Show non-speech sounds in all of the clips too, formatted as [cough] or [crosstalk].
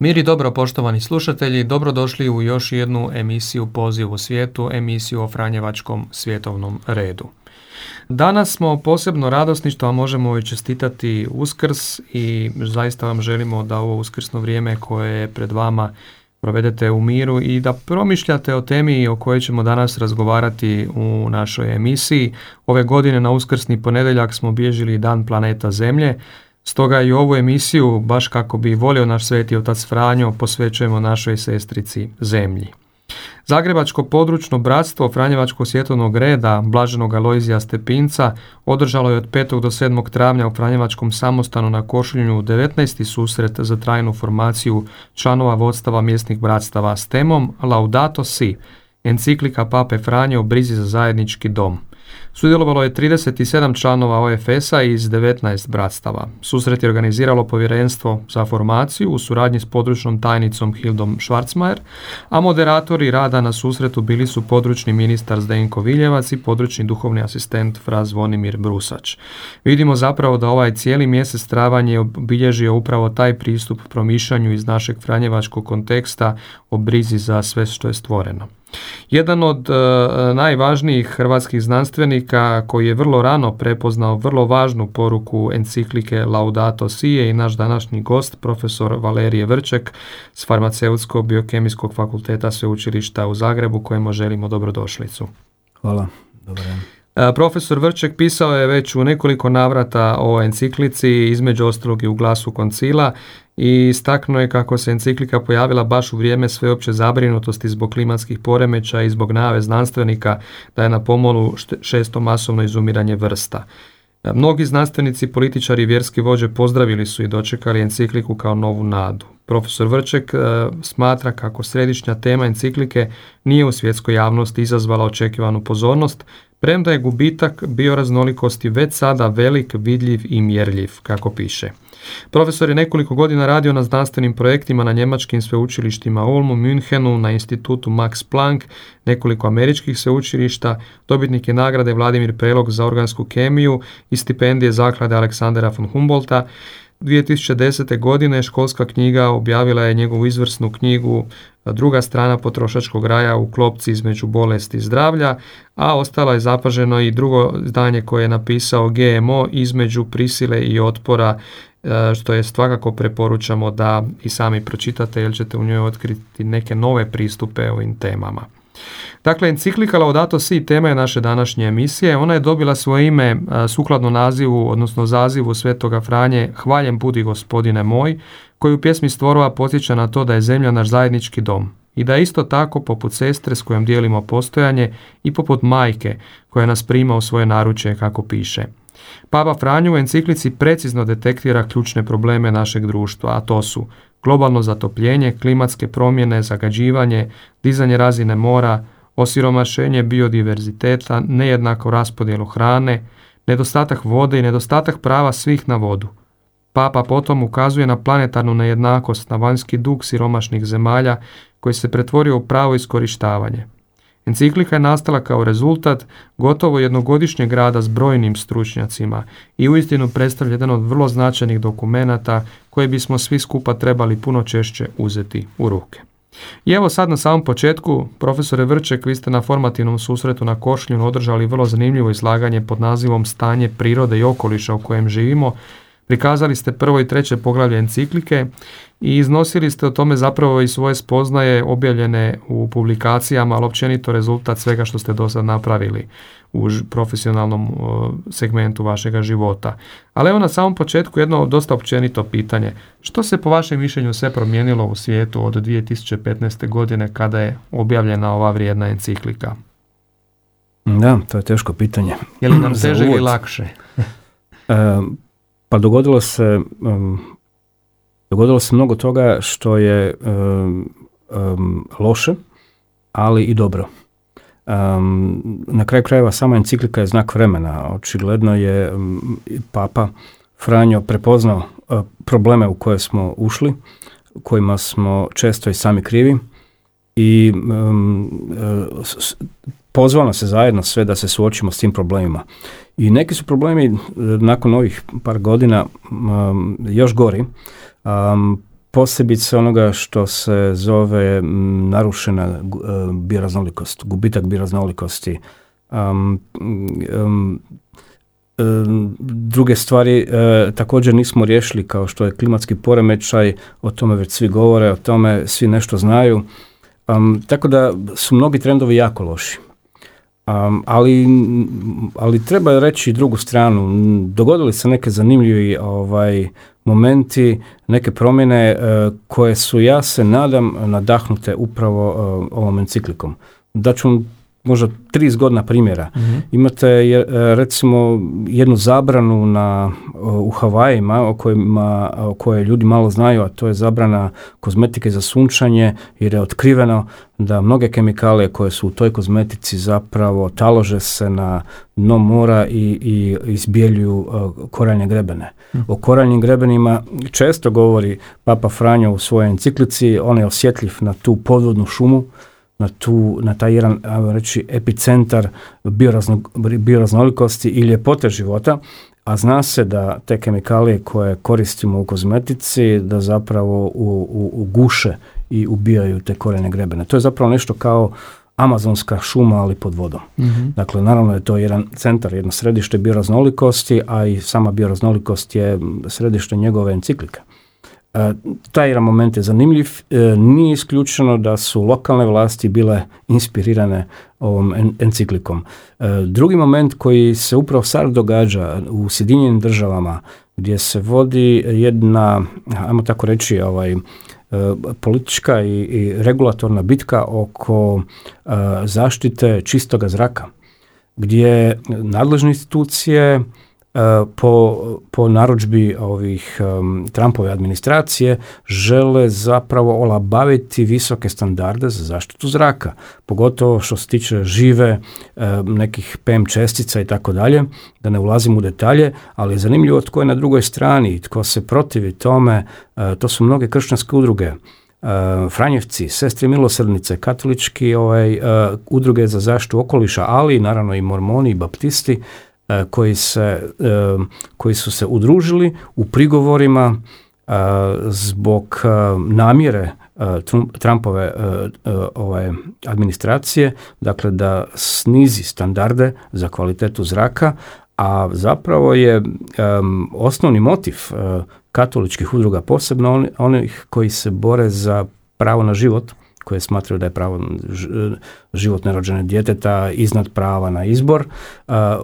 Mir i dobro poštovani slušatelji, dobrodošli u još jednu emisiju Poziv u svijetu, emisiju o Franjevačkom svjetovnom redu. Danas smo posebno radosni što vam možemo čestitati Uskrs i zaista vam želimo da ovo uskrsno vrijeme koje je pred vama provedete u miru i da promišljate o temi o kojoj ćemo danas razgovarati u našoj emisiji. Ove godine na uskrsni ponedjeljak smo bježili Dan planeta Zemlje, Stoga i ovu emisiju, baš kako bi volio naš sveti otac Franjo, posvećujemo našoj sestrici Zemlji. Zagrebačko područno bratstvo Franjevačkog svjetovnog reda Blaženog Alojzija Stepinca održalo je od 5. do 7. travnja u Franjevačkom samostanu na Košulju 19. susret za trajnu formaciju članova vodstava mjesnih bratstava s temom Laudato Si, enciklika Pape Franje o brizi za zajednički dom. Sudjelovalo je 37 članova OFS-a iz 19 bratstava. Susret je organiziralo povjerenstvo za formaciju u suradnji s područnom tajnicom Hildom Schwarzmajer, a moderatori rada na susretu bili su područni ministar Zdenko Viljevac i područni duhovni asistent Fra Zvonimir Brusač. Vidimo zapravo da ovaj cijeli mjesec travanj je obilježio upravo taj pristup promišljanju iz našeg franjevačkog konteksta o brizi za sve što je stvoreno. Jedan od e, najvažnijih hrvatskih znanstvenika koji je vrlo rano prepoznao vrlo važnu poruku enciklike Laudato Si je i naš današnji gost, profesor Valerije Vrček s Farmaceutsko-biokemijskog fakulteta Sveučilišta u Zagrebu kojemu želimo dobrodošlicu. Hvala. E, profesor Vrček pisao je već u nekoliko navrata o enciklici, između ostalog i u glasu koncila i istaknuo je kako se enciklika pojavila baš u vrijeme sveopće zabrinutosti zbog klimatskih poremeća i zbog najave znanstvenika da je na pomolu šesto masovno izumiranje vrsta. Mnogi znanstvenici, političari i vjerski vođe pozdravili su i dočekali encikliku kao novu nadu. Profesor Vrček e, smatra kako središnja tema enciklike nije u svjetskoj javnosti izazvala očekivanu pozornost, premda je gubitak bioraznolikosti već sada velik, vidljiv i mjerljiv, kako piše. Profesor je nekoliko godina radio na znanstvenim projektima na njemačkim sveučilištima Ulmu, Münchenu, na institutu Max Planck, nekoliko američkih sveučilišta, dobitnik je nagrade Vladimir Prelog za organsku kemiju i stipendije zaklade Aleksandra von Humboldta. 2010. godine školska knjiga objavila je njegovu izvrsnu knjigu Druga strana potrošačkog raja u klopci između bolesti i zdravlja, a ostalo je zapaženo i drugo zdanje koje je napisao GMO između prisile i otpora što je svakako preporučamo da i sami pročitate jer ćete u njoj otkriti neke nove pristupe ovim temama. Dakle, enciklika Laudato Si tema je naše današnje emisije. Ona je dobila svoje ime sukladno nazivu, odnosno zazivu Svetoga Franje Hvaljen budi gospodine moj, koji u pjesmi stvorova podsjeća na to da je zemlja naš zajednički dom i da isto tako poput sestre s kojom dijelimo postojanje i poput majke koja nas prima u svoje naručje kako piše. Papa Franju u enciklici precizno detektira ključne probleme našeg društva, a to su globalno zatopljenje, klimatske promjene, zagađivanje, dizanje razine mora, osiromašenje biodiverziteta, nejednako raspodjelu hrane, nedostatak vode i nedostatak prava svih na vodu. Papa potom ukazuje na planetarnu nejednakost, na vanjski dug siromašnih zemalja koji se pretvorio u pravo iskorištavanje. Enciklika je nastala kao rezultat gotovo jednogodišnjeg rada s brojnim stručnjacima i uistinu predstavlja jedan od vrlo značajnih dokumenata koje bismo svi skupa trebali puno češće uzeti u ruke. I evo sad na samom početku, profesore Vrček, vi ste na formativnom susretu na Košljunu održali vrlo zanimljivo izlaganje pod nazivom Stanje prirode i okoliša u kojem živimo, Prikazali ste prvo i treće poglavlje enciklike i iznosili ste o tome zapravo i svoje spoznaje objavljene u publikacijama, ali općenito rezultat svega što ste do sad napravili u profesionalnom segmentu vašega života. Ali evo na samom početku jedno dosta općenito pitanje. Što se po vašem mišljenju sve promijenilo u svijetu od 2015. godine kada je objavljena ova vrijedna enciklika? Da, to je teško pitanje. Je li nam [clears throat] teže ili lakše? [laughs] pa dogodilo se, dogodilo se mnogo toga što je loše, ali i dobro. na kraju krajeva sama enciklika je znak vremena. Očigledno je papa Franjo prepoznao e, probleme u koje smo ušli, kojima smo često i sami krivi i pozvalo se zajedno sve da se suočimo s tim problemima. I neki su problemi e, nakon ovih par godina još gori. Um, posebice onoga što se zove narušena e, bioraznolikost, gubitak bioraznolikosti. Um, druge stvari e, također nismo riješili kao što je klimatski poremećaj, o tome već svi govore, o tome svi nešto znaju. tako da su mnogi trendovi jako loši. Um, ali, ali treba reći drugu stranu. Dogodili se neke zanimljivi ovaj, momenti, neke promjene uh, koje su, ja se nadam, nadahnute upravo uh, ovom enciklikom. Da ću možda 30 godina primjera. mm Imate e, recimo jednu zabranu na, u Havajima o, kojima, o kojoj ljudi malo znaju, a to je zabrana kozmetike za sunčanje jer je otkriveno da mnoge kemikalije koje su u toj kozmetici zapravo talože se na dno mora i, i izbjeljuju koraljne grebene. mm O koraljnim grebenima često govori Papa Franjo u svojoj enciklici, on je osjetljiv na tu podvodnu šumu na, tu, na taj jedan, reći, epicentar bioraznolikosti i ljepote života, a zna se da te kemikalije koje koristimo u kozmetici da zapravo u, u, guše i ubijaju te korijene grebene. To je zapravo nešto kao amazonska šuma, ali pod vodom. mm Dakle, naravno je to jedan centar, jedno središte bioraznolikosti, a i sama bioraznolikost je središte njegove enciklike. E, taj moment je zanimljiv. E, nije isključeno da su lokalne vlasti bile inspirirane ovom enciklikom. E, drugi moment koji se upravo sad događa u Sjedinjenim državama gdje se vodi jedna, ajmo tako reći, ovaj, politička i, i regulatorna bitka oko zaštite čistoga zraka gdje nadležne institucije E, po, po narudžbi ovih um, Trumpove administracije žele zapravo olabaviti visoke standarde za zaštitu zraka, pogotovo što se tiče žive, nekih PM čestica i tako dalje, da ne ulazim u detalje, ali je zanimljivo tko je na drugoj strani, tko se protivi tome, e, to su mnoge kršćanske udruge, Uh, Franjevci, Sestre milosrdnice, katolički ovaj, uh, udruge za zaštitu okoliša, ali naravno i mormoni i baptisti koji, se, e, koji su se udružili u prigovorima e, zbog namjere Trumpove ovaj, administracije, dakle da snizi standarde za kvalitetu zraka, a zapravo je osnovni motiv katoličkih udruga, posebno onih koji se bore za pravo na život, koje smatraju da je pravo život nerođene djeteta iznad prava na izbor.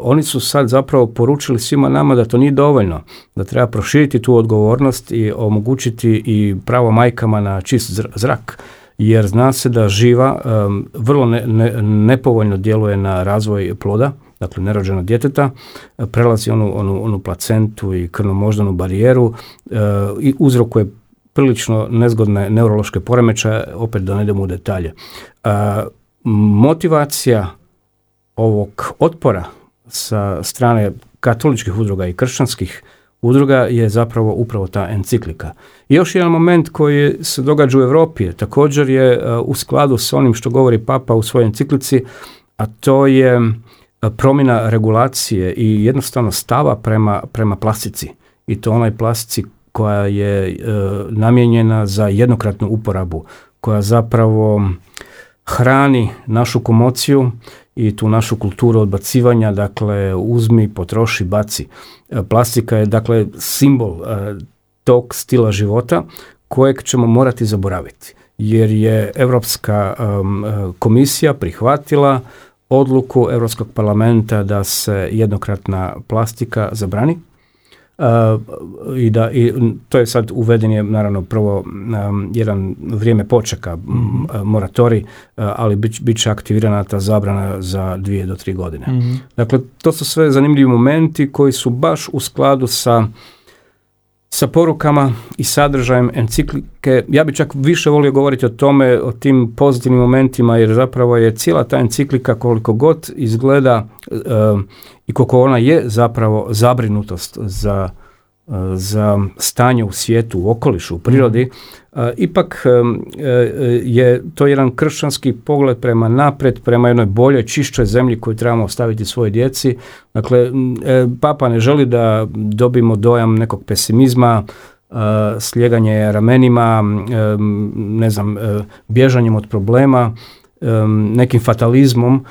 Oni su sad zapravo poručili svima nama da to nije dovoljno, da treba proširiti tu odgovornost i omogućiti i pravo majkama na čist zrak jer zna se da živa vrlo nepovoljno djeluje na razvoj ploda, dakle nerođeno djeteta, prelazi onu, onu, onu placentu i krnomoždanu barijeru e, i uzrokuje prilično nezgodne neurološke poremećaje, opet da ne idemo u detalje. E, motivacija ovog otpora sa strane katoličkih udruga i kršćanskih udruga je zapravo upravo ta enciklika. I još jedan moment koji se događa u Europi također je e, u skladu s onim što govori Papa u svojoj enciklici, a to je e, promjena regulacije i jednostavno stava prema, prema plastici. I to onaj plastici koja je e, namijenjena za jednokratnu uporabu, koja zapravo hrani našu komociju i tu našu kulturu odbacivanja, dakle uzmi, potroši, baci. E, plastika je dakle simbol e, tog stila života kojeg ćemo morati zaboraviti jer je Europska e, komisija prihvatila odluku Europskog parlamenta da se jednokratna plastika zabrani i da i to je sad uveden je naravno prvo um, jedan vrijeme počeka mm moratori ali bit, bit će aktivirana ta zabrana za dvije do tri godine. Mhm. Dakle, to su sve zanimljivi momenti koji su baš u skladu sa sa porukama i sadržajem enciklike. Ja bi čak više volio govoriti o tome, o tim pozitivnim momentima, jer zapravo je cijela ta enciklika koliko god izgleda i koliko ona je zapravo zabrinutost za za stanje u svijetu, u okolišu, u prirodi, mhm. ipak e, je to jedan kršćanski pogled prema napred, prema jednoj boljoj, čišćoj zemlji koju trebamo ostaviti svojoj djeci. Dakle, e, papa ne želi da dobimo dojam nekog pesimizma, sljeganje ramenima, ne znam, e, bježanjem od problema, nekim fatalizmom,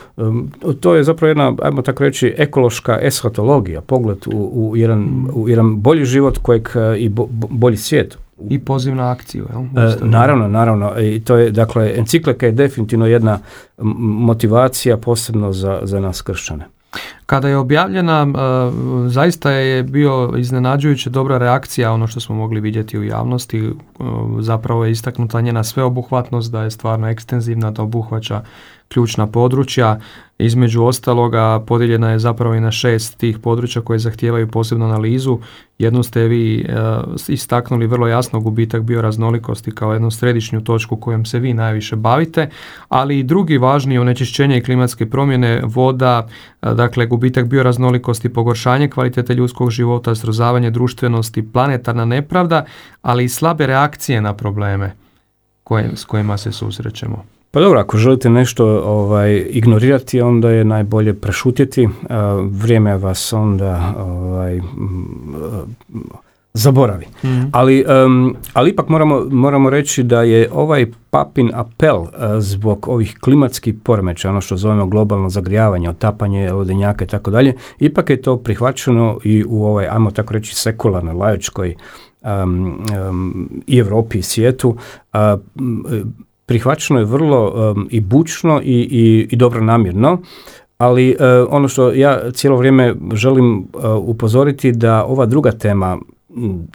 to je zapravo jedna, ajmo tako reći, ekološka eshatologija, pogled u, u, jedan, u jedan bolji život kojeg e, i bolji svijet. I poziv na akciju, jel? E, naravno, naravno. I to je, dakle, enciklika je definitivno jedna motivacija posebno za, za nas kršćane. Kada je objavljena, e, zaista je bio iznenađujuće dobra reakcija, ono što smo mogli vidjeti u javnosti, e, zapravo je istaknuta njena sveobuhvatnost, da je stvarno ekstenzivna, da obuhvaća ključna područja. Između ostaloga podijeljena je zapravo i na šest tih područja koje zahtijevaju posebnu analizu. Jednu ste vi e, istaknuli vrlo jasno gubitak bioraznolikosti kao jednu središnju točku kojom se vi najviše bavite, ali i drugi važni onečišćenje i klimatske promjene, voda, e, dakle gubitak bioraznolikosti, pogoršanje kvalitete ljudskog života, srozavanje društvenosti, planetarna nepravda, ali i slabe reakcije na probleme koje, s kojima se susrećemo. Pa dobro, ako želite nešto ovaj, ignorirati, onda je najbolje prešutjeti. vrijeme vas onda ovaj, zaboravi. Mhm. Ali, ali ipak moramo, moramo reći da je ovaj papin apel zbog ovih klimatskih poremeća, ono što zovemo globalno zagrijavanje, otapanje ledenjaka i tako dalje, ipak je to prihvaćeno i u ovoj, ajmo tako reći, sekularnoj, lajočkoj i Europi i svijetu prihvaćeno je vrlo i bučno i, i, i dobro namjerno, ali e, ono što ja cijelo vrijeme želim e, upozoriti da ova druga tema,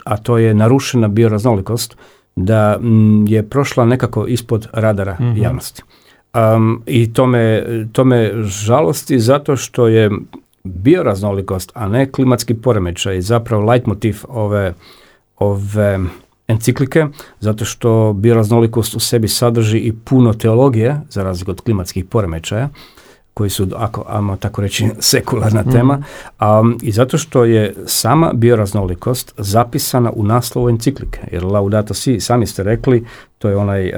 a to je narušena bioraznolikost, da je prošla nekako ispod radara mm javnosti. Um, I to me, to me žalosti zato što je bioraznolikost, a ne klimatski poremećaj zapravo leitmotiv ove, ove enciklike, zato što bioraznolikost u sebi sadrži i puno teologije, za razliku od klimatskih poremećaja, koji su, ako ajmo tako reći, [laughs] sekularna mhm. tema, i zato što je sama bioraznolikost zapisana u naslovu enciklike, jer Laudato Si, sami ste rekli, to je onaj,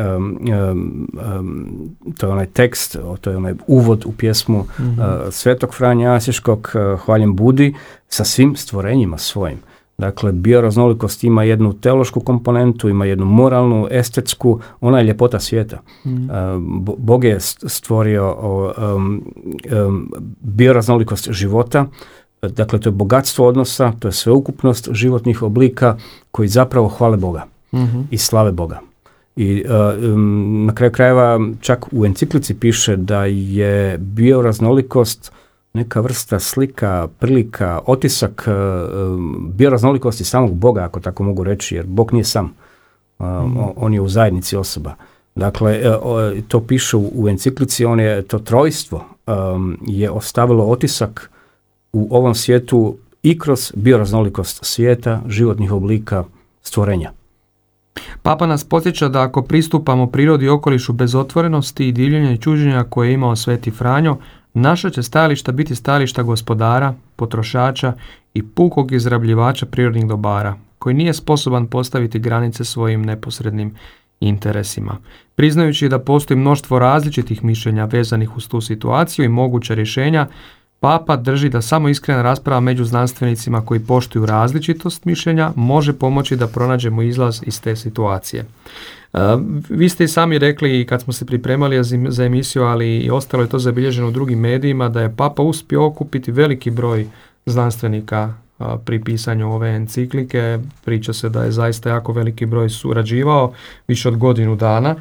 to je onaj tekst, to je onaj uvod u pjesmu mm Svetog Franja Asiškog, uh, Hvaljem Budi, sa svim stvorenjima svojim. Dakle, bioraznolikost ima jednu teološku komponentu, ima jednu moralnu, estetsku, ona je ljepota svijeta. Mm. Bog je stvorio um, um, bioraznolikost života, dakle to je bogatstvo odnosa, to je sveukupnost životnih oblika koji zapravo hvale Boga mm i slave Boga. I na kraju krajeva čak u enciklici piše da je bioraznolikost neka vrsta slika, prilika, otisak bioraznolikosti samog Boga, ako tako mogu reći, jer Bog nije sam. Mhm. On je u zajednici osoba. Dakle, e, to piše u enciklici, on je, to trojstvo je ostavilo otisak u ovom svijetu i kroz bioraznolikost svijeta, životnih oblika, stvorenja. Papa nas podsjeća da ako pristupamo prirodi i okolišu bez otvorenosti i divljenja i čuđenja koje je imao Sveti Franjo, naša će stajališta biti stajališta gospodara, potrošača i pukog izrabljivača prirodnih dobara, koji nije sposoban postaviti granice svojim neposrednim interesima. Priznajući da postoji mnoštvo različitih mišljenja vezanih uz tu situaciju i moguća rješenja, Papa drži da samo iskrena rasprava među znanstvenicima koji poštuju različitost mišljenja može pomoći da pronađemo izlaz iz te situacije. E, vi ste i sami rekli kad smo se pripremali za emisiju, ali i ostalo je to zabilježeno u drugim medijima, da je Papa uspio okupiti veliki broj znanstvenika pri pisanju ove enciklike. Priča se da je zaista jako veliki broj surađivao, više od godinu dana.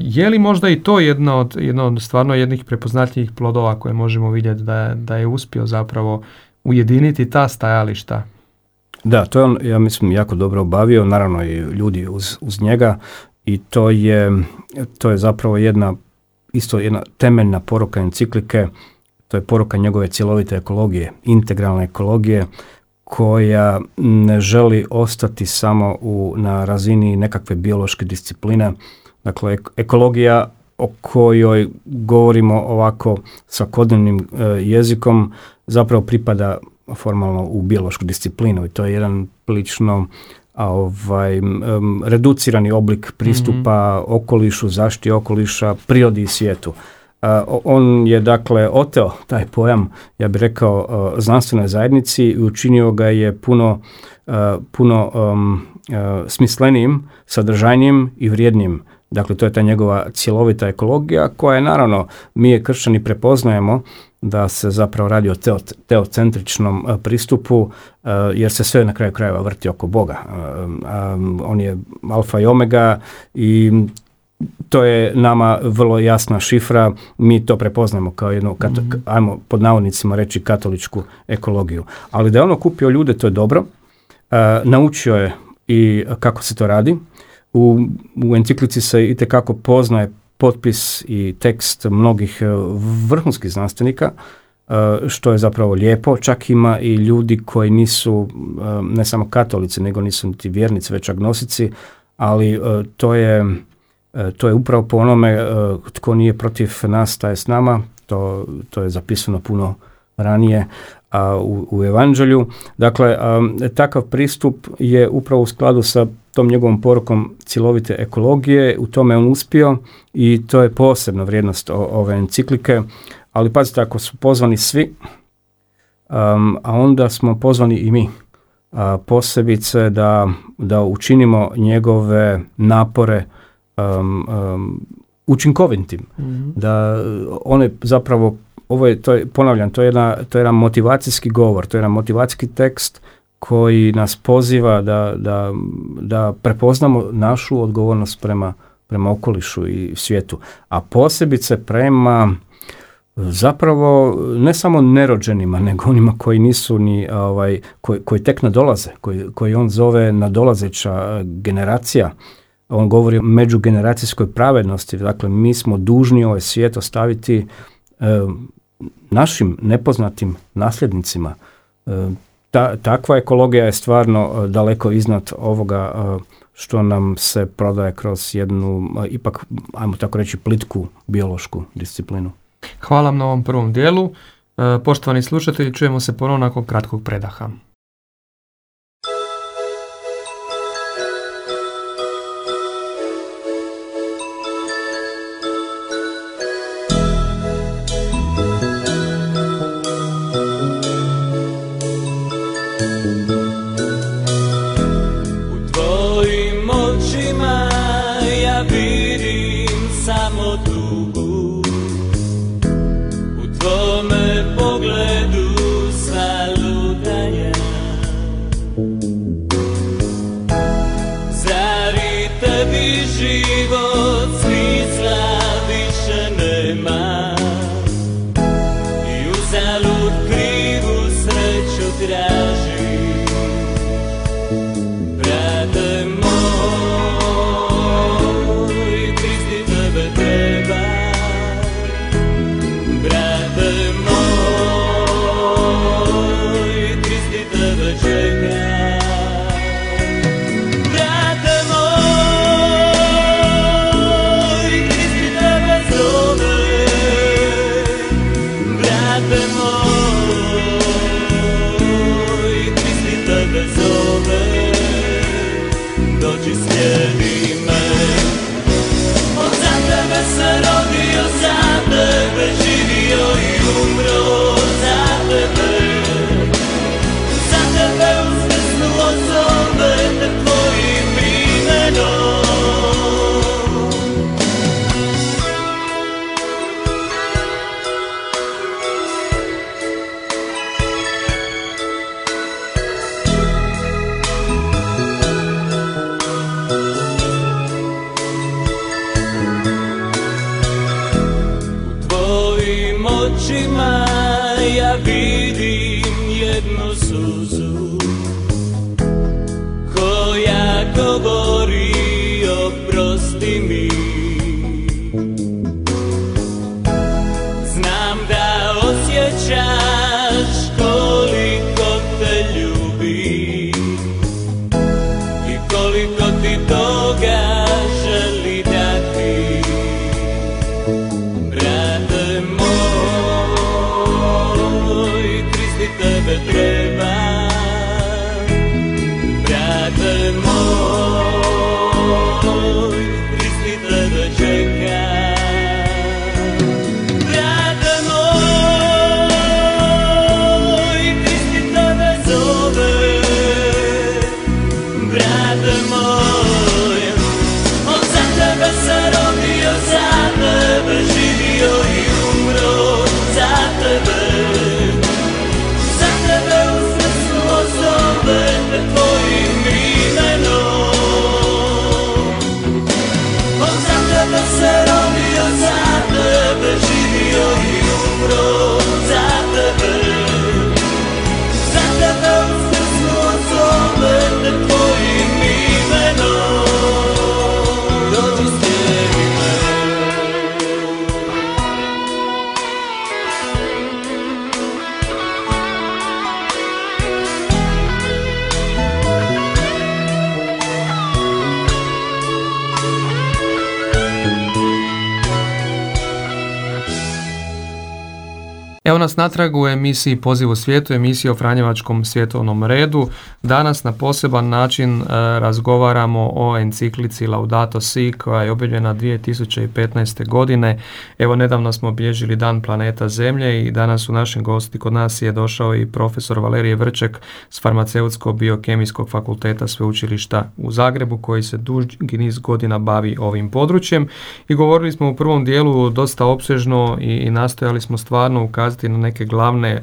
Je li možda i to jedna od, jedna od stvarno jednih prepoznatljivih plodova koje možemo vidjeti da da je uspio zapravo ujediniti ta stajališta? Da, to je on, ja mislim, jako dobro obavio, naravno i ljudi uz, uz njega. I to je, to je zapravo jedna, isto jedna temeljna poruka enciklike, to je poruka njegove cjelovite ekologije, integralne ekologije, koja ne želi ostati samo u, na razini nekakve biološke discipline, Dakle, ekologija o kojoj govorimo ovako svakodnevnim e, jezikom zapravo pripada formalno u biološku disciplinu i to je jedan prilično ovaj, reducirani oblik pristupa mhm. okolišu, zaštiti okoliša, prirodi i svijetu. on je dakle oteo taj pojam, ja bih rekao, uh, znanstvenoj zajednici i učinio ga je puno, uh, puno um, smislenijim, sadržajnijim i vrijednijim. Dakle, to je ta njegova cjelovita ekologija koja je naravno, mi je kršćani prepoznajemo da se zapravo radi o teocentričnom e, pristupu e, jer se sve na kraju krajeva vrti oko Boga. E, on je alfa i omega i to je nama vrlo jasna šifra, mi to prepoznamo kao jednu, mm ajmo pod navodnicima reći katoličku ekologiju. Ali da je ono kupio ljude, to je dobro. Naučio je i kako se to radi u, u enciklici se itekako poznaje potpis i tekst mnogih e, vrhunskih znanstvenika, e, što je zapravo lijepo. Čak ima i ljudi koji nisu e, ne samo katolici, nego nisu niti vjernici, već agnosici, ali to je, to je upravo po onome tko nije protiv nas, taj je s nama. To, to je zapisano puno ranije u, u evanđelju. Dakle, takav pristup je upravo u skladu sa tom njegovom porukom cjelovite ekologije, u tome on uspio i to je posebna vrijednost ove enciklike, ali pazite, ako su pozvani svi, a onda smo pozvani i mi, a, posebice da, da učinimo njegove napore učinkovitim, mhm. da one zapravo ovo je, to je, ponavljam, to je, jedna, to je jedan motivacijski govor, to je jedan motivacijski tekst koji nas poziva da, da, da prepoznamo našu odgovornost prema, prema okolišu i svijetu, a posebice prema zapravo ne samo nerođenima, nego onima koji nisu ni, ovaj, koji, koji tek nadolaze, koji, koji on zove nadolazeća generacija, on govori o međugeneracijskoj pravednosti, dakle mi smo dužni ovaj svijet ostaviti našim nepoznatim nasljednicima. E, ta, takva ekologija je stvarno e, daleko iznad ovoga e, što nam se prodaje kroz jednu, ipak, ajmo tako reći, plitku biološku disciplinu. Hvala vam na ovom prvom dijelu. Poštovani slušatelji, čujemo se ponovno nakon kratkog predaha. Nas natrag u emisiji Poziv u svijetu, emisiji o Franjevačkom svjetovnom redu. Danas na poseban način e, razgovaramo o enciklici Laudato Si koja je objavljena 2015. godine. Evo nedavno smo obilježili Dan planeta Zemlje i danas u našem gosti kod nas je došao i profesor Valerije Vrček s farmaceutsko-biokemijskog fakulteta sveučilišta u Zagrebu koji se duži niz godina bavi ovim područjem i govorili smo u prvom dijelu dosta opsežno i, i nastojali smo stvarno ukazati na neke glavne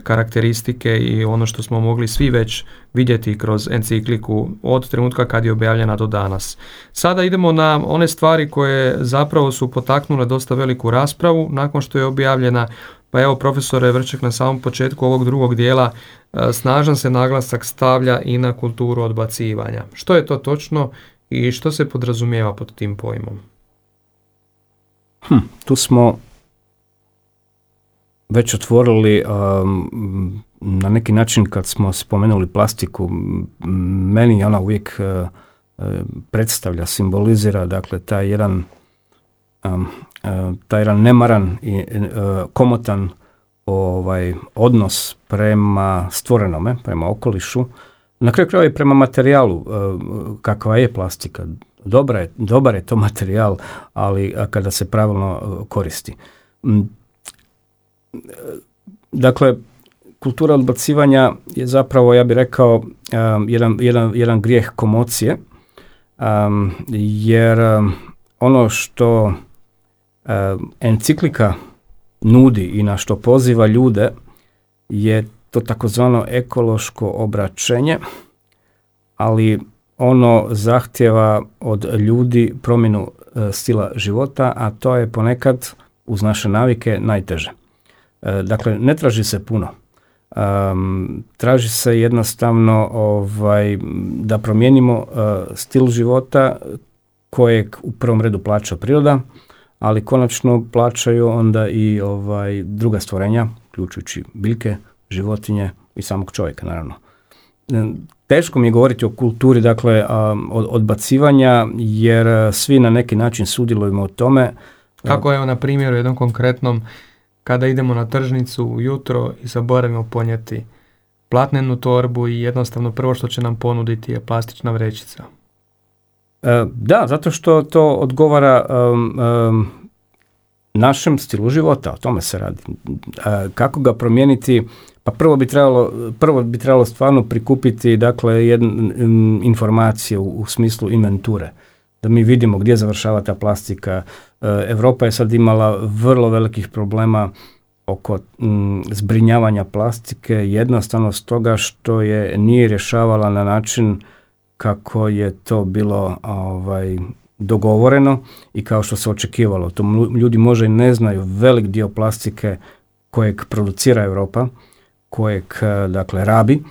karakteristike i ono što smo mogli svi već vidjeti kroz encikliku od trenutka kad je objavljena do danas. Sada idemo na one stvari koje zapravo su potaknule dosta veliku raspravu nakon što je objavljena. Pa evo profesore Vrček na samom početku ovog drugog dijela e, snažan se naglasak stavlja i na kulturu odbacivanja. Što je to točno i što se podrazumijeva pod tim pojmom? Hm, tu smo već otvorili um, na neki način kad smo spomenuli plastiku, meni ona uvijek uh, uh, predstavlja, simbolizira dakle taj jedan um, uh, taj jedan nemaran i komotan ovaj odnos prema stvorenome, prema okolišu, na kraju krajeva i prema materijalu kakva je plastika. Dobra je, dobar je to [laughs] materijal, ali kada se pravilno koristi. Dakle, kultura odbacivanja je zapravo, ja bih rekao, um, jedan, jedan, jedan grijeh komocije, um, jer um, ono što enciklika nudi i na što poziva ljude je to takozvano ekološko obraćenje, ali ono zahtjeva od ljudi promjenu uh, stila života, a to je ponekad uz naše navike najteže. E, dakle, ne traži se puno. Um, traži se jednostavno ovaj, da promijenimo uh, stil života kojeg u prvom redu plaća priroda, ali konačno plaćaju onda i ovaj, druga stvorenja, uključujući biljke, životinje i samog čovjeka naravno. E, teško mi je govoriti o kulturi dakle um, odbacivanja jer svi na neki način sudjelujemo u tome. Kako je na primjeru jednom konkretnom kada idemo na tržnicu ujutro i zaboravimo ponijeti platnenu torbu i jednostavno prvo što će nam ponuditi je plastična vrećica. Da, zato što to odgovara našem stilu života, o tome se radi. Kako ga promijeniti? Pa prvo bi trebalo, prvo bi trebalo stvarno prikupiti dakle jednu informacije u, smislu inventure da mi vidimo gdje završava ta plastika. Europa je sad imala vrlo velikih problema oko zbrinjavanja plastike. Jednostavno stoga što je nije rješavala na način kako je to bilo ovaj, dogovoreno i kao što se očekivalo. To ljudi možda i ne znaju velik dio plastike kojeg producira Europa, kojeg eh, dakle rabi,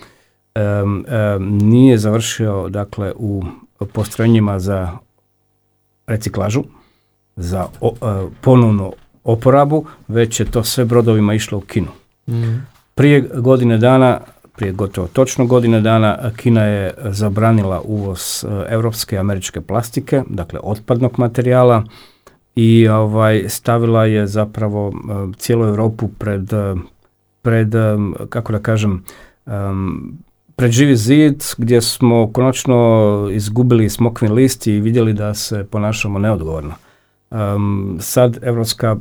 nije završio dakle u postrojenjima za reciklažu, za o, eh, ponovnu oporabu, već je to sve brodovima išlo u Kinu. Mm. Prije godine dana prije gotovo točno godine dana Kina je zabranila uvoz europske i američke plastike, dakle otpadnog materijala i ovaj stavila je zapravo e, cijelu Europu pred, e, pred e, kako da kažem pred živi zid gdje smo konačno izgubili smokvin list i vidjeli da se ponašamo neodgovorno. Sad Europska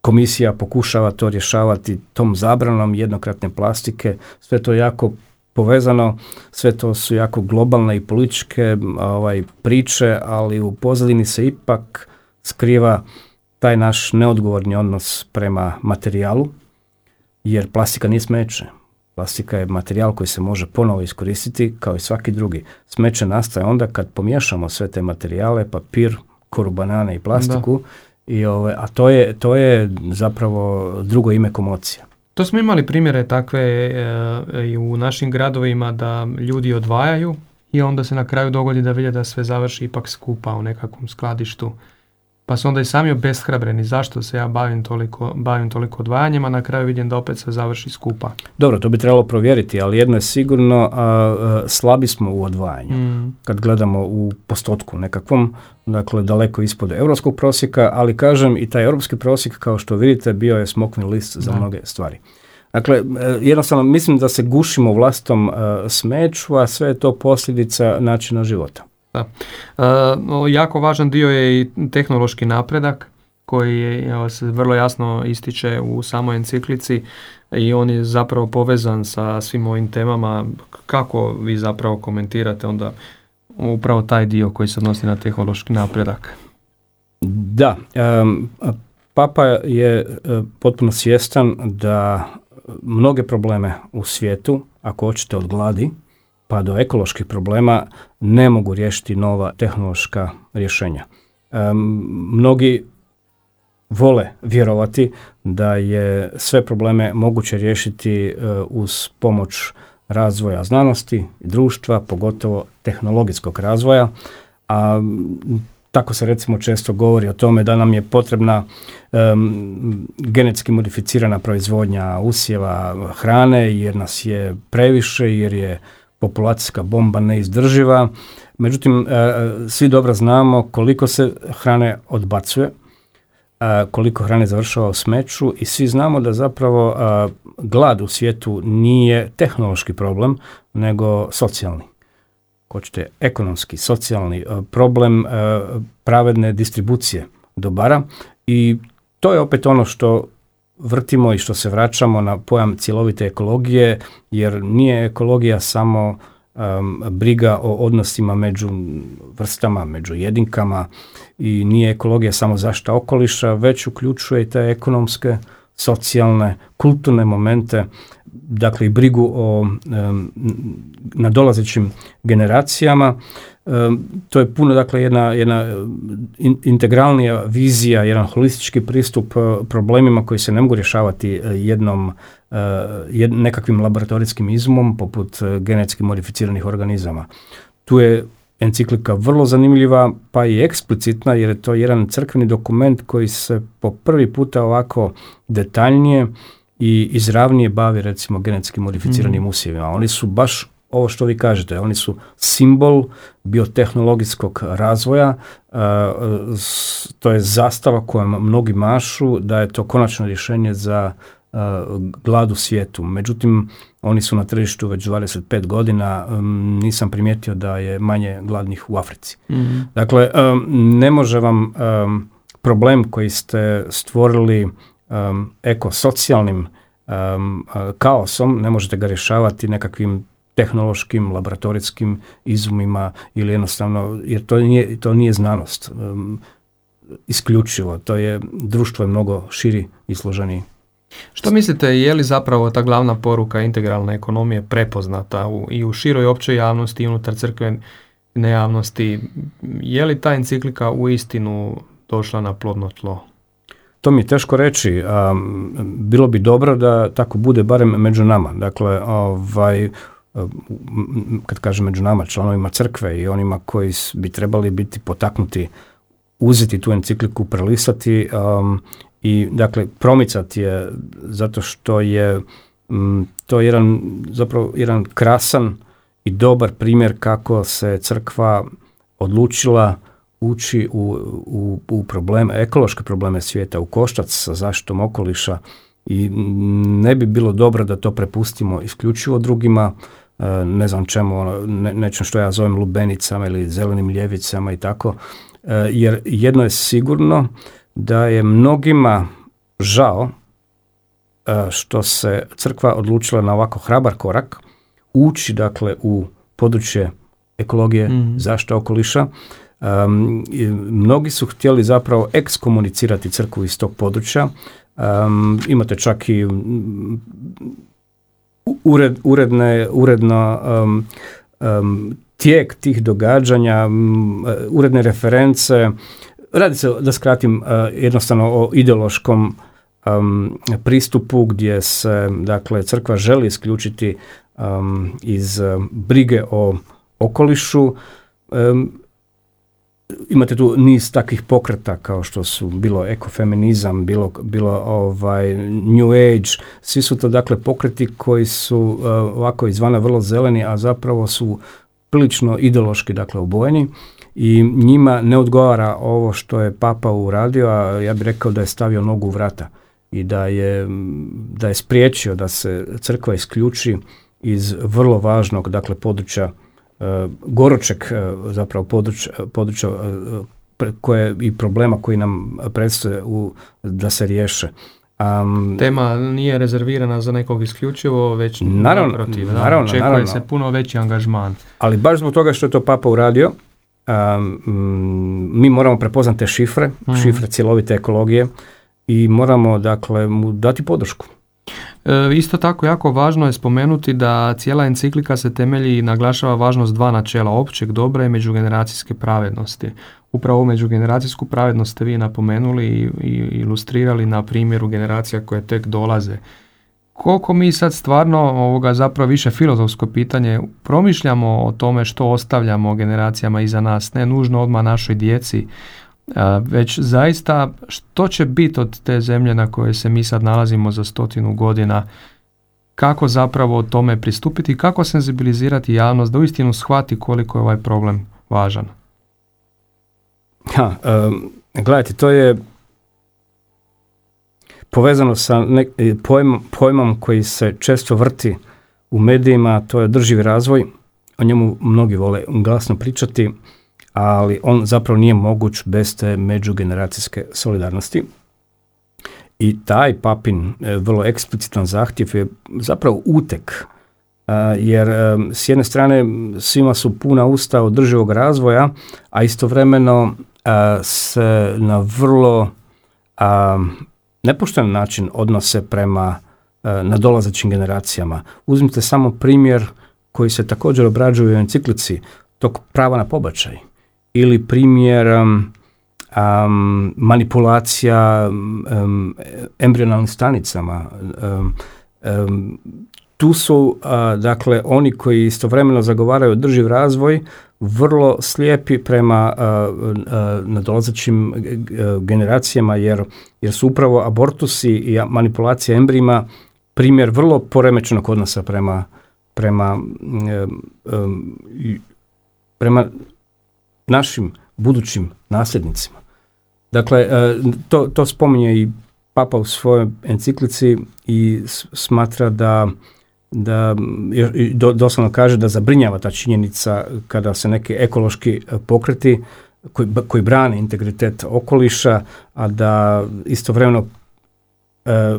komisija pokušava to rješavati tom zabranom jednokratne plastike, sve to jako povezano, sve to su jako globalne i političke ovaj, priče, ali u pozadini se ipak skriva taj naš neodgovorni odnos prema materijalu, jer plastika nije smeće. Plastika je materijal koji se može ponovo iskoristiti kao i svaki drugi. Smeće nastaje onda kad pomiješamo sve te materijale, papir, koru banane i plastiku i ove, a to je, to je zapravo drugo ime komocija. To smo imali primjere takve e, i u našim gradovima da ljudi odvajaju i onda se na kraju dogodi da vide da sve završi ipak skupa u nekakvom skladištu pa su onda i sami obeshrabreni zašto se ja bavim toliko, bavim toliko odvajanjima, na kraju vidim da opet sve završi skupa. Dobro, to bi trebalo provjeriti, ali jedno je sigurno, a, slabi smo u odvajanju. Mm. Kad gledamo u postotku nekakvom, dakle daleko ispod europskog prosjeka, ali kažem i taj europski prosjek kao što vidite bio je smokvin list za mnoge stvari. Dakle, e, jednostavno mislim da se gušimo vlastom uh, smeću, a sve je to posljedica načina života. Da. E, jako važan dio je i tehnološki napredak koji je, se vrlo jasno ističe u samoj enciklici i on je zapravo povezan sa svim ovim temama. Kako vi zapravo komentirate onda upravo taj dio koji se odnosi na tehnološki napredak? Da, Papa je e, potpuno svjestan da mnoge probleme u svijetu, ako hoćete od gladi, pa do ekoloških problema ne mogu riješiti nova tehnološka rješenja. mnogi vole vjerovati da je sve probleme moguće riješiti e, uz pomoć razvoja znanosti, društva, pogotovo tehnologijskog razvoja, a tako se recimo često govori o tome da nam je potrebna genetski modificirana proizvodnja usjeva hrane jer nas je previše, jer je populacijska bomba neizdrživa. Međutim, e, svi dobro znamo koliko se hrane odbacuje, e, koliko hrane završava u smeću i svi znamo da zapravo e, glad u svijetu nije tehnološki problem, nego socijalni. Hoćete ekonomski, socijalni problem pravedne distribucije dobara i to je opet ono što vrtimo i što se vraćamo na pojam cjelovite ekologije, jer nije ekologija samo briga o odnosima među vrstama, među jedinkama i nije ekologija samo zašta okoliša, već uključuje i te ekonomske, socijalne, kulturne momente, dakle brigu o nadolazećim generacijama to je puno, dakle, jedna, jedna integralnija vizija, jedan holistički pristup e, problemima koji se ne mogu rješavati e, jednom e, jed, nekakvim laboratorijskim izumom poput genetski modificiranih organizama. Tu je enciklika vrlo zanimljiva, pa i eksplicitna, jer je to jedan crkveni dokument koji se po prvi puta ovako detaljnije i izravnije bavi recimo genetski modificiranim mm. usjevima. Oni su baš ovo što vi kažete, oni su simbol biotehnologijskog razvoja, e, to je zastava kojom mnogi mašu da je to konačno rješenje za glad u svijetu. Međutim, oni su na tržištu već 25 godina, nisam primijetio da je manje gladnih u Africi. Mhm. Dakle, ne može vam problem koji ste stvorili ekosocijalnim kaosom, ne možete ga rješavati nekakvim tehnološkim, laboratorijskim izumima ili jednostavno, jer to nije, to nije znanost isključivo, to je društvo je mnogo širi i složeniji. Što mislite, je li zapravo ta glavna poruka integralne ekonomije prepoznata u, i u široj općoj javnosti i unutar crkvene javnosti? Je li ta enciklika u istinu došla na plodno tlo? To mi je teško reći. A, bilo bi dobro da tako bude barem među nama. Dakle, ovaj, kad kažem među nama, članovima crkve i onima koji bi trebali biti potaknuti uzeti tu encikliku, prelistati i dakle promicati je zato što je to jedan zapravo jedan krasan i dobar primjer kako se crkva odlučila ući u, u, u probleme, ekološke probleme svijeta, u koštac sa zaštitom okoliša i ne bi bilo dobro da to prepustimo isključivo drugima, e, ne znam čemu, ono, ne, nečem što ja zovem lubenicama ili zelenim ljevicama i tako, e, jer jedno je sigurno da je mnogima žao e, što se crkva odlučila na ovako hrabar korak, ući dakle u područje ekologije, mm. zaštite okoliša, Um, mnogi su htjeli zapravo ekskomunicirati crkvu iz tog područja. Um, imate čak i ured, uredne, uredno um, tijek tih događanja, uredne reference. Radi se, da skratim, uh, jednostavno o ideološkom pristupu gdje se dakle, crkva želi isključiti iz brige o okolišu imate tu niz takvih pokreta kao što su bilo ekofeminizam, bilo, bilo ovaj New Age, svi su to dakle pokreti koji su uh, ovako izvana vrlo zeleni, a zapravo su prilično ideološki dakle obojeni. I njima ne odgovara ovo što je papa uradio, a ja bih rekao da je stavio nogu u vrata i da je, da je spriječio da se crkva isključi iz vrlo važnog dakle područja Goroček e, zapravo područja, područja e, koje i problema koji nam predstoje u, da se riješe. Um, Tema nije rezervirana za nekog isključivo, već naravno, protiv. Naravno, Očekuje naravno. se puno veći angažman. Ali baš zbog toga što je to Papa uradio, um, mi moramo prepoznati te šifre, mm. šifre cjelovite ekologije i moramo dakle mu dati podršku. E, isto tako jako važno je spomenuti da cijela enciklika se temelji i naglašava važnost dva načela općeg dobra i međugeneracijske pravednosti. Upravo međugeneracijsku pravednost ste vi napomenuli i, ilustrirali na primjeru generacija koje tek dolaze. Koliko mi sad stvarno ovoga zapravo više filozofsko pitanje promišljamo o tome što ostavljamo generacijama iza nas, ne nužno odmah našoj djeci, već zaista što će biti od te zemlje na kojoj se mi sad nalazimo za stotinu godina, kako zapravo tome pristupiti, kako senzibilizirati javnost da uistinu shvati koliko je ovaj problem važan. Ha, um, gledajte, to je povezano sa ne, pojmom, pojmom koji se često vrti u medijima, to je drživi razvoj, o njemu mnogi vole glasno pričati, ali on zapravo nije moguć bez te međugeneracijske solidarnosti. I taj papin e, vrlo eksplicitan zahtjev je zapravo utek, e, jer e, s jedne strane svima su puna usta održivog razvoja, a istovremeno se na vrlo nepošten način odnose prema nadolazećim generacijama. Uzmite samo primjer koji se također obrađuje u enciklici tog prava na pobačaj ili primjer um, um, manipulacija um, embrionalnim stanicama. tu su dakle oni koji istovremeno zagovaraju održiv razvoj vrlo slijepi prema nadolazećim generacijama jer, jer su upravo abortusi i manipulacija embrijima primjer vrlo poremećenog odnosa prema prema prema našim budućim nasljednicima. Dakle, e, to, to spominje i Papa u svojoj enciklici i smatra da da doslovno kaže da zabrinjava ta činjenica kada se neki ekološki pokreti koji, koji brane integritet okoliša, a da istovremeno e,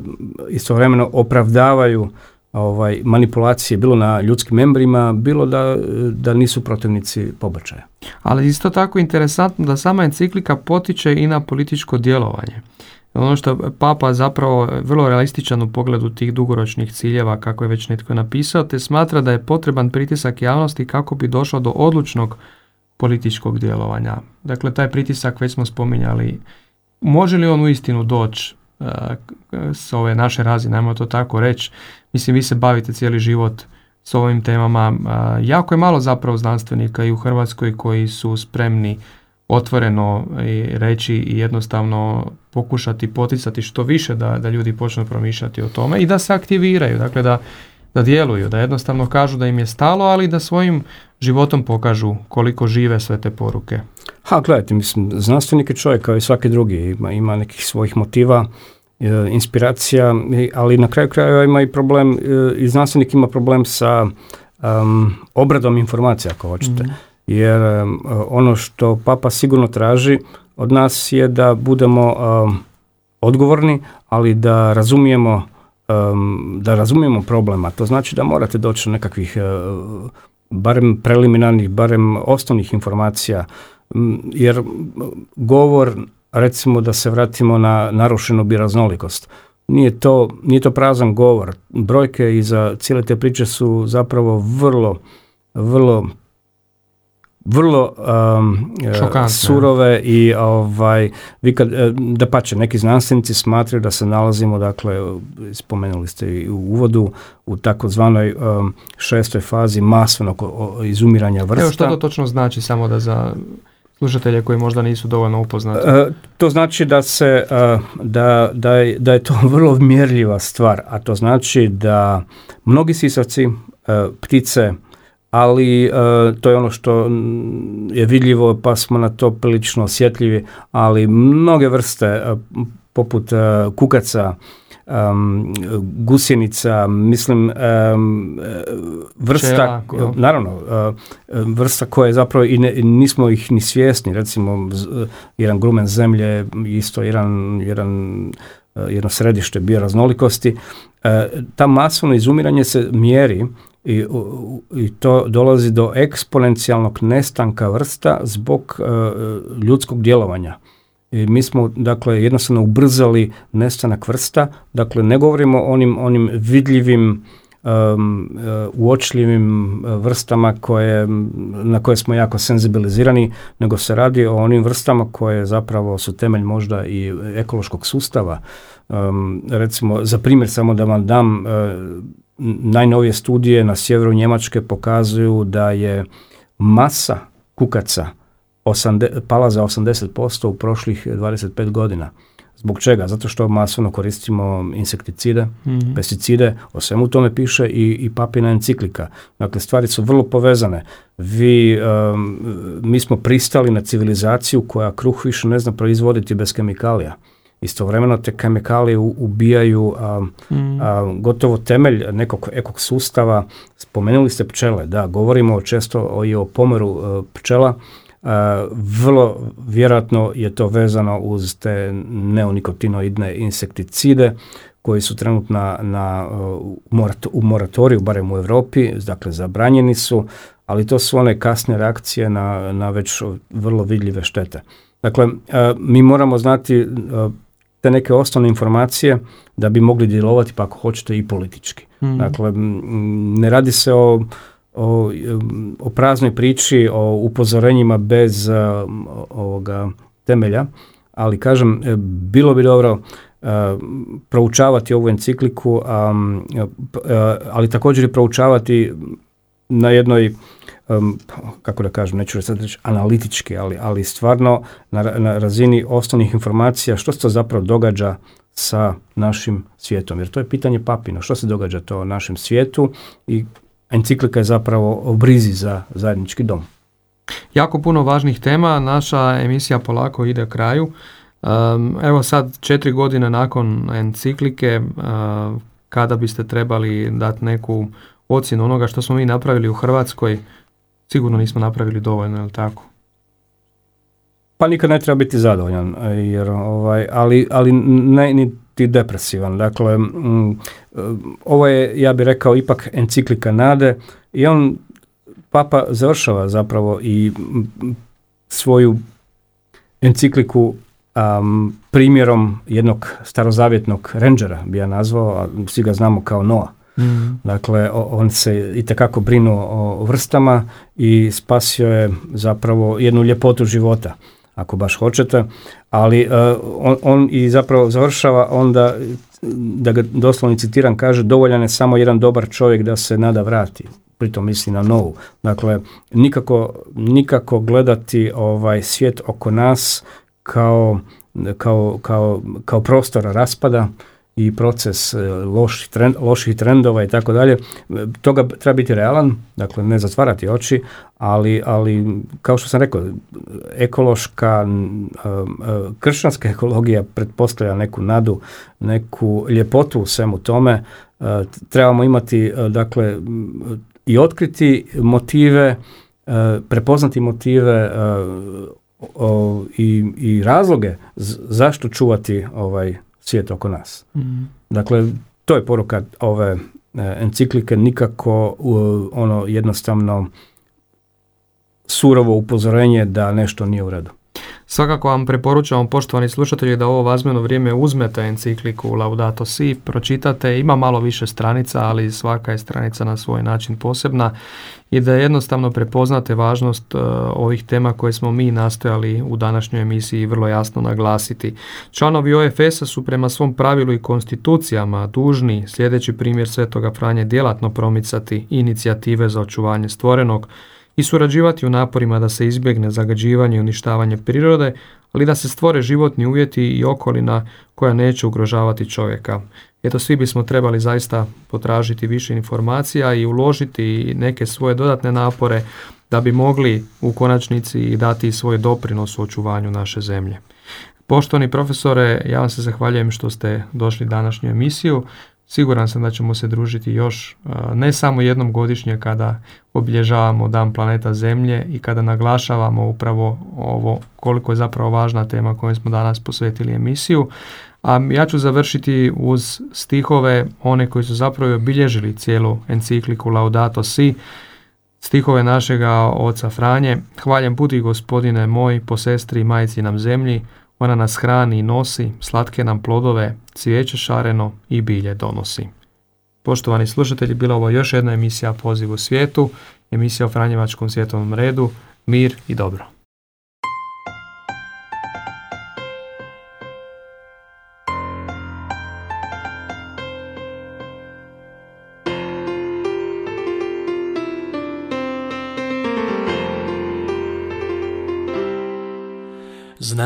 istovremeno opravdavaju ovaj manipulacije bilo na ljudskim membrima, bilo da, da nisu protivnici pobačaja. Ali isto tako interesantno da sama enciklika potiče i na političko djelovanje. Ono što Papa zapravo vrlo realističan u pogledu tih dugoročnih ciljeva, kako je već netko napisao, te smatra da je potreban pritisak javnosti kako bi došlo do odlučnog političkog djelovanja. Dakle, taj pritisak već smo spominjali. Može li on uistinu doći uh, s ove naše razine, ajmo to tako reći? Mislim, vi se bavite cijeli život s ovim temama. jako je malo zapravo znanstvenika i u Hrvatskoj koji su spremni otvoreno reći i jednostavno pokušati poticati što više da, da ljudi počnu promišljati o tome i da se aktiviraju, dakle da, da djeluju, da jednostavno kažu da im je stalo, ali da svojim životom pokažu koliko žive sve te poruke. Ha, gledajte, mislim, znanstvenik je čovjek kao i svaki drugi, ima, ima nekih svojih motiva, inspiracija, ali na kraju krajeva ima i problem, e, i znanstvenik ima problem sa obradom informacija, ako hoćete. Mhm jer ono što papa sigurno traži od nas je da budemo odgovorni, ali da razumijemo da razumijemo problema. To znači da morate doći do nekakvih barem preliminarnih, barem osnovnih informacija, jer govor, recimo da se vratimo na narušenu biraznolikost, nije to, nije to prazan govor. Brojke iza cijele te priče su zapravo vrlo, vrlo vrlo um, e, surove i ovaj vi kad, e, da pače neki znanstvenici smatraju da se nalazimo dakle spomenuli ste i u uvodu u takozvanoj um, šestoj fazi masovnog izumiranja vrsta. Evo što to točno znači samo da za slušatelje koji možda nisu dovoljno upoznati? E, to znači da se da, da, je, da je to [laughs] vrlo mjerljiva stvar, a to znači da mnogi sisavci, ptice, ali e, to je ono što je vidljivo pa smo na to prilično osjetljivi, ali mnoge vrste e, poput e, kukaca, gusjenica, mislim vrsta, naravno, vrsta koje zapravo i nismo ih ni svjesni, recimo jedan grumen zemlje, isto jedan, jedan jedno središte bioraznolikosti. Ta masovno izumiranje se mjeri i, i to dolazi do eksponencijalnog nestanka vrsta zbog ljudskog djelovanja. I mi smo dakle jednostavno ubrzali nestanak vrsta, dakle ne govorimo o onim, onim vidljivim um, uočljivim vrstama koje, na koje smo jako senzibilizirani, nego se radi o onim vrstama koje zapravo su temelj možda i ekološkog sustava. Um, recimo, za primjer samo da vam dam, najnovije studije na sjeveru Njemačke pokazuju da je masa kukaca pala za 80% u prošlih 25 godina. Zbog čega? Zato što masovno koristimo insekticide, mm pesticide, o svemu tome piše i, i papina enciklika. Dakle, stvari su vrlo povezane. Vi, mi smo pristali na civilizaciju koja kruh više ne zna proizvoditi bez kemikalija. Istovremeno te kemikalije ubijaju mm. gotovo temelj nekog ekog sustava. Spomenuli ste pčele, da, govorimo često i o pomeru e, pčela. Vrlo vjerojatno je to vezano uz te neonikotinoidne insekticide koji su trenutno na, na, u moratoriju, barem u Europi, dakle zabranjeni su, ali to su one kasne reakcije na, na već vrlo vidljive štete. Dakle, mi moramo znati te neke osnovne informacije da bi mogli djelovati pa ako hoćete i politički. Mm. Dakle, ne radi se o, o, o praznoj priči, o upozorenjima bez ovoga temelja, ali kažem, e, bilo bi dobro uh, proučavati ovu encikliku, um, ali također i proučavati na jednoj kako da kažem, neću reći analitički, ali, ali stvarno na, na razini osnovnih informacija što se to zapravo događa sa našim svijetom. Jer to je pitanje papina. Što se događa to našem svijetu i enciklika je zapravo o brizi za zajednički dom. Jako puno važnih tema. Naša emisija polako ide kraju. Evo sad četiri godine nakon enciklike, kada biste trebali dati neku ocjenu onoga što smo mi napravili u Hrvatskoj, sigurno nismo napravili dovoljno, je li tako? Pa nikad ne treba biti zadovoljan, jer, ovaj, ali, ali ne niti depresivan. Dakle, mm, ovo je, ja bih rekao, ipak enciklika nade i on, papa završava zapravo i svoju encikliku um, primjerom jednog starozavjetnog rangera, bi ja nazvao, a svi ga znamo kao Noa. Mm. Dakle, on se i tekako brinuo o vrstama i spasio je zapravo jednu ljepotu života, ako baš hoćete, ali uh, on, on i zapravo završava onda, da ga doslovno citiram, kaže dovoljan je samo jedan dobar čovjek da se nada vrati pritom misli na novu. Dakle, nikako, nikako gledati ovaj svijet oko nas kao, kao, kao, kao prostora raspada i proces e, loših, trend, loših trendova i tako dalje. Toga treba biti realan, dakle ne zatvarati oči, ali, ali kao što sam rekao, ekološka, e, e, kršćanska ekologija pretpostavlja neku nadu, neku ljepotu u svemu tome. Trebamo imati dakle i otkriti motive, prepoznati motive i, i razloge zašto čuvati ovaj svijet oko nas. Mm. Dakle, to je poruka ove e, enciklike, nikako ono jednostavno surovo upozorenje da nešto nije u redu. Svakako vam preporučamo, poštovani slušatelji, da ovo vazmeno vrijeme uzmete encikliku Laudato Si, pročitate, ima malo više stranica, ali svaka je stranica na svoj način posebna i da jednostavno prepoznate važnost uh, ovih tema koje smo mi nastojali u današnjoj emisiji vrlo jasno naglasiti. Članovi OFS-a su prema svom pravilu i konstitucijama dužni sljedeći primjer Svetoga Franje djelatno promicati inicijative za očuvanje stvorenog, i surađivati u naporima da se izbjegne zagađivanje i uništavanje prirode, ali da se stvore životni uvjeti i okolina koja neće ugrožavati čovjeka. Eto, svi bismo trebali zaista potražiti više informacija i uložiti neke svoje dodatne napore da bi mogli u konačnici dati svoj doprinos u očuvanju naše zemlje. Poštovani profesore, ja vam se zahvaljujem što ste došli današnju emisiju. Siguran sam da ćemo se družiti još ne samo jednom godišnje kada obilježavamo Dan planeta Zemlje i kada naglašavamo upravo ovo koliko je zapravo važna tema kojoj smo danas posvetili emisiju. A ja ću završiti uz stihove one koji su zapravo obilježili cijelu encikliku Laudato Si, stihove našega oca Franje. Hvaljen budi gospodine moj po sestri i majci nam zemlji, ona nas hrani i nosi, slatke nam plodove, cvijeće šareno i bilje donosi. Poštovani slušatelji, bila ovo još jedna emisija Poziv u svijetu, emisija o Franjevačkom svjetovnom redu, mir i dobro.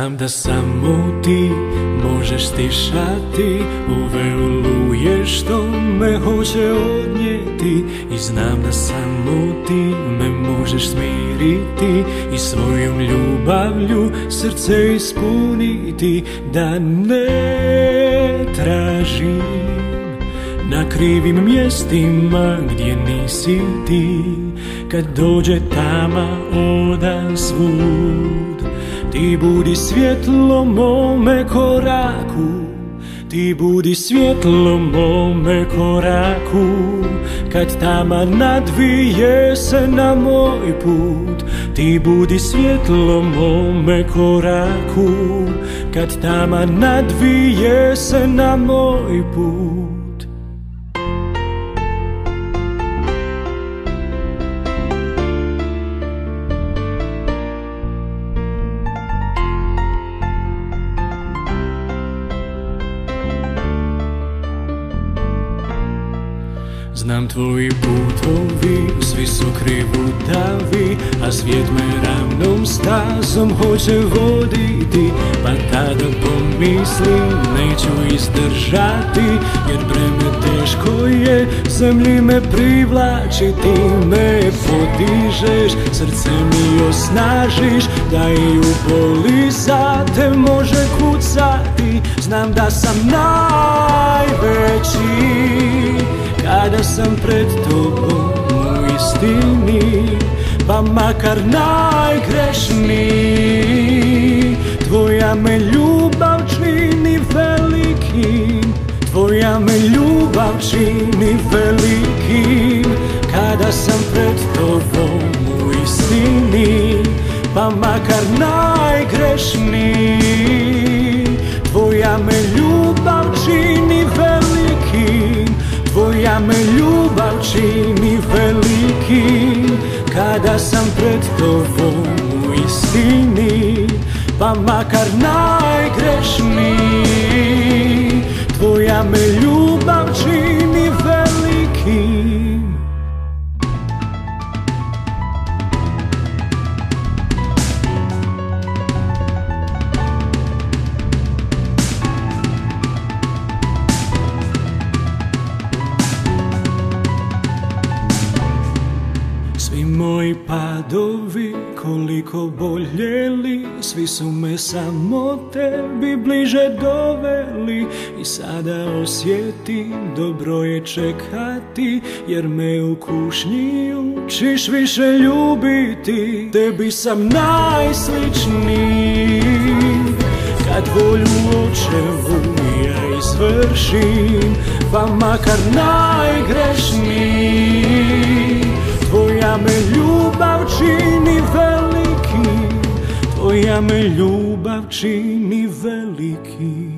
Znam da samo ti možeš stišati. Ove oluje što me hoće odnijeti. I znam da samo ti me možeš smiriti. I svojom ljubavlju srce ispuniti. Da ne tražim na krivim mjestima gdje nisi ti. Kad dođe tama odan svud ti budi svjetlo mome koraku. Ti budi svjetlo mome koraku. Kad tama nadvije se na moj put Ti budi svjetlo mome koraku. Kad tama nadvije se na moj put tvoji putovi, svi su krivutavi A svijet me ravnom stazom hoće voditi. Pa tada pomislim, neću izdržati Jer breme teško je Zemlji me privlači, ti me podižeš Srce mi osnažiš, da i u boli za te može kucati. Znam da sam najveći Kada sam pred tobom u istini Pa makar najgrešniji. Tvoja me ljubav čini velikim Tvoja me ljubav čini velikim. Kada sam pred tobom u istini Pa makar najgrešniji Me ljubav čini velikim. Kada sam pred tobom u istini Pa makar najgrešniji. Tvoja me ljubav koliko boljeli Svi su me samo tebi bliže doveli. I sada osjetim dobro je čekati Jer me u kušnji učiš više ljubiti. Tebi sam najsličniji. Kad volju očevu ja izvršim Pa makar najgrešniji. Tvoja me ljubav čini veliki Tvoja me ljubav čini veliki